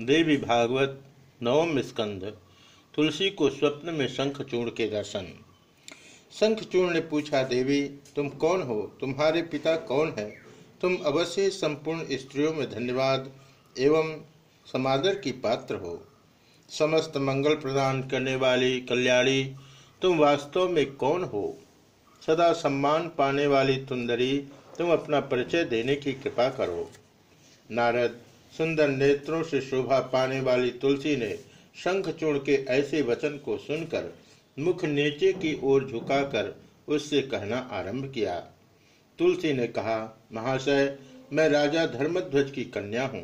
देवी भागवत नवम स्कंद तुलसी को स्वप्न में शंखचूर्ण के दर्शन। शंखचूर्ण ने पूछा, देवी, तुम कौन हो? तुम्हारे पिता कौन है? तुम अवश्य संपूर्ण स्त्रियों में धन्यवाद एवं समादर की पात्र हो। समस्त मंगल प्रदान करने वाली कल्याणी, तुम वास्तव में कौन हो? सदा सम्मान पाने वाली तुंदरी, तुम अपना परिचय देने की कृपा करो। नारद सुंदर नेत्रों से शोभा पाने वाली तुलसी ने शंखचूर्ण के ऐसे वचन को सुनकर मुख नीचे की ओर झुकाकर उससे कहना आरंभ किया। तुलसी ने कहा, महाशय, मैं राजा धर्मध्वज की कन्या हूँ।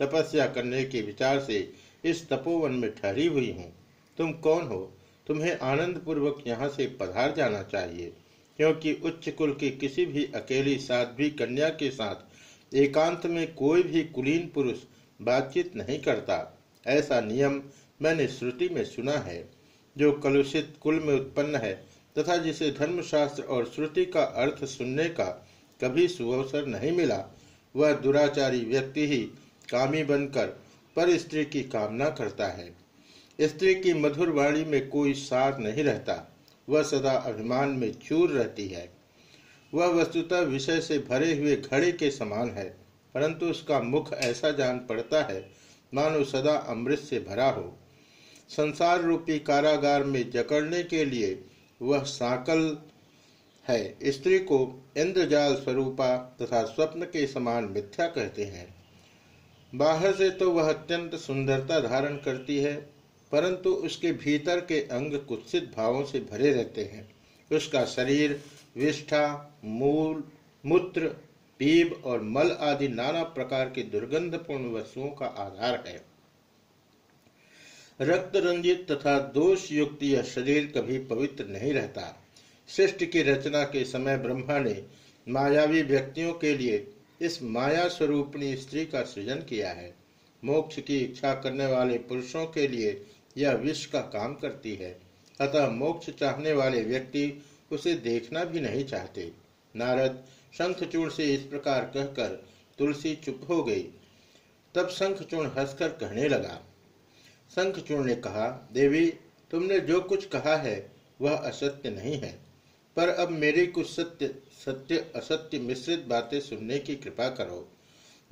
तपस्या करने के विचार से इस तपोवन में ठहरी हुई हूँ। तुम कौन हो? तुम्हें आनंद पूर्वक यहाँ से पधार जाना चाहिए, क्योंकि उच्च कुल की किसी भी अकेली साध्वी कन्या के साथ एकांत में कोई भी कुलीन पुरुष बातचीत नहीं करता। ऐसा नियम मैंने श्रुति में सुना है, जो कलुषित कुल में उत्पन्न है तथा जिसे धर्मशास्त्र और श्रुति का अर्थ सुनने का कभी सुअवसर नहीं मिला, वह दुराचारी व्यक्ति ही कामी बनकर पर स्त्री की कामना करता है। स्त्री की मधुर वाणी में कोई सार नहीं रहता, वह सदा अभिमान में चूर रहती है। वह वस्तुतः विषय से भरे हुए घड़े के समान है, परंतु उसका मुख ऐसा जान पड़ता है, मानो सदा अमृत से भरा हो। संसार रूपी कारागार में जकड़ने के लिए वह साकल है। स्त्री को इंद्रजाल स्वरूपा तथा स्वप्न के समान मिथ्या कहते हैं। बाहर से तो वह अत्यंत सुंदरता धारण करती है, परंतु उसके भीतर के अंग कुत्सित भावों से भरे रहते हैं। उसका शरीर, विष्ठा, मूल, मूत्र, पीब और मल आदि नाना प्रकार की दुर्गंधपूर्ण वस्तुओं का आधार है। रक्त रंजित तथा दोष युक्त यह शरीर कभी पवित्र नहीं रहता। सृष्टि की रचना के समय ब्रह्मा ने मायावी व्यक्तियों के लिए इस माया स्वरूपणी स्त्री का सृजन किया है। मोक्ष की इच्छा करने वाले पुरुषों के लिए यह विश्व का काम करती है। अतः मोक्ष चाहने वाले व्यक्ति उसे देखना भी नहीं चाहते। नारद शंखचूर्ण से इस प्रकार कहकर तुलसी चुप हो गई। तब शंखचूर्ण हंसकर कहने लगा, शंखचूर्ण ने कहा, देवी, तुमने जो कुछ कहा है, वह असत्य नहीं है। पर अब मेरी कुछ सत्य सत्य, असत्य मिश्रित बातें सुनने की कृपा करो।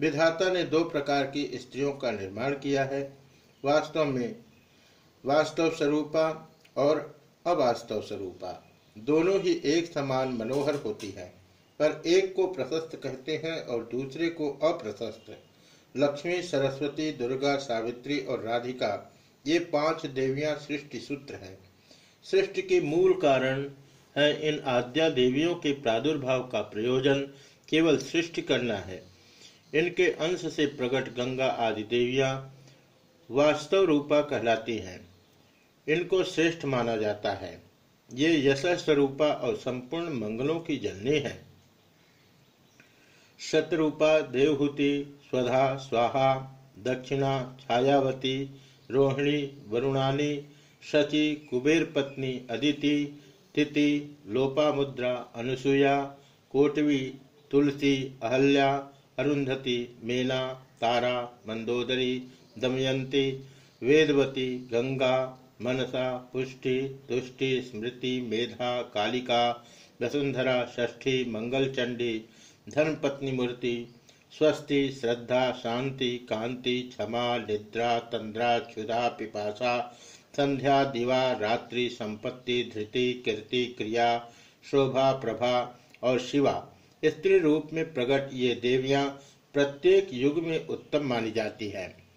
विधाता ने दो प्रकार की स्त्रियों का निर्माण किया है। वास्तव में, वास्तव स्वरूपा और अवास्तव स्वरूपा दोनों ही एक समान मनोहर होती है, पर एक को प्रशस्त कहते हैं और दूसरे को अप्रशस्त। लक्ष्मी, सरस्वती, दुर्गा, सावित्री और राधिका, ये पाँच देवियाँ सृष्टि सूत्र हैं। सृष्टि के मूल कारण है इन आद्या देवियों के प्रादुर्भाव का प्रयोजन केवल सृष्टि करना है। इनके अंश से प्रकट गंगा आदि देवियाँ वास्तव रूपा कहलाती हैं। इनको श्रेष्ठ माना जाता है। ये यश स्वरूपा और संपूर्ण मंगलों की जननी है। शत्रुपा, देवहूति, स्वधा, स्वाहा, दक्षिणा, छायावती, रोहिणी, वरुणानी, शची कुबेर पत्नी अदिति तिथि लोपामुद्रा अनुसुया कोटवी, तुलसी, अहल्या, अरुंधति, मेना, तारा, मंदोदरी, दमयंती, वेदवती, गंगा मनसा, पुष्टि, तुष्टि, स्मृति, मेधा, कालिका, वसुंधरा, षष्ठी, मंगलचंडी, धर्मपत्नी मूर्ति, स्वस्ति, श्रद्धा, शांति, कांति, क्षमा, निद्रा, तंद्रा, क्षुधा पिपाशा संध्या, दिवा, रात्रि, संपत्ति, धृति, कीर्ति, क्रिया, शोभा, प्रभा और शिवा। स्त्री रूप में प्रकट ये देवियाँ प्रत्येक युग में उत्तम मानी जाती है।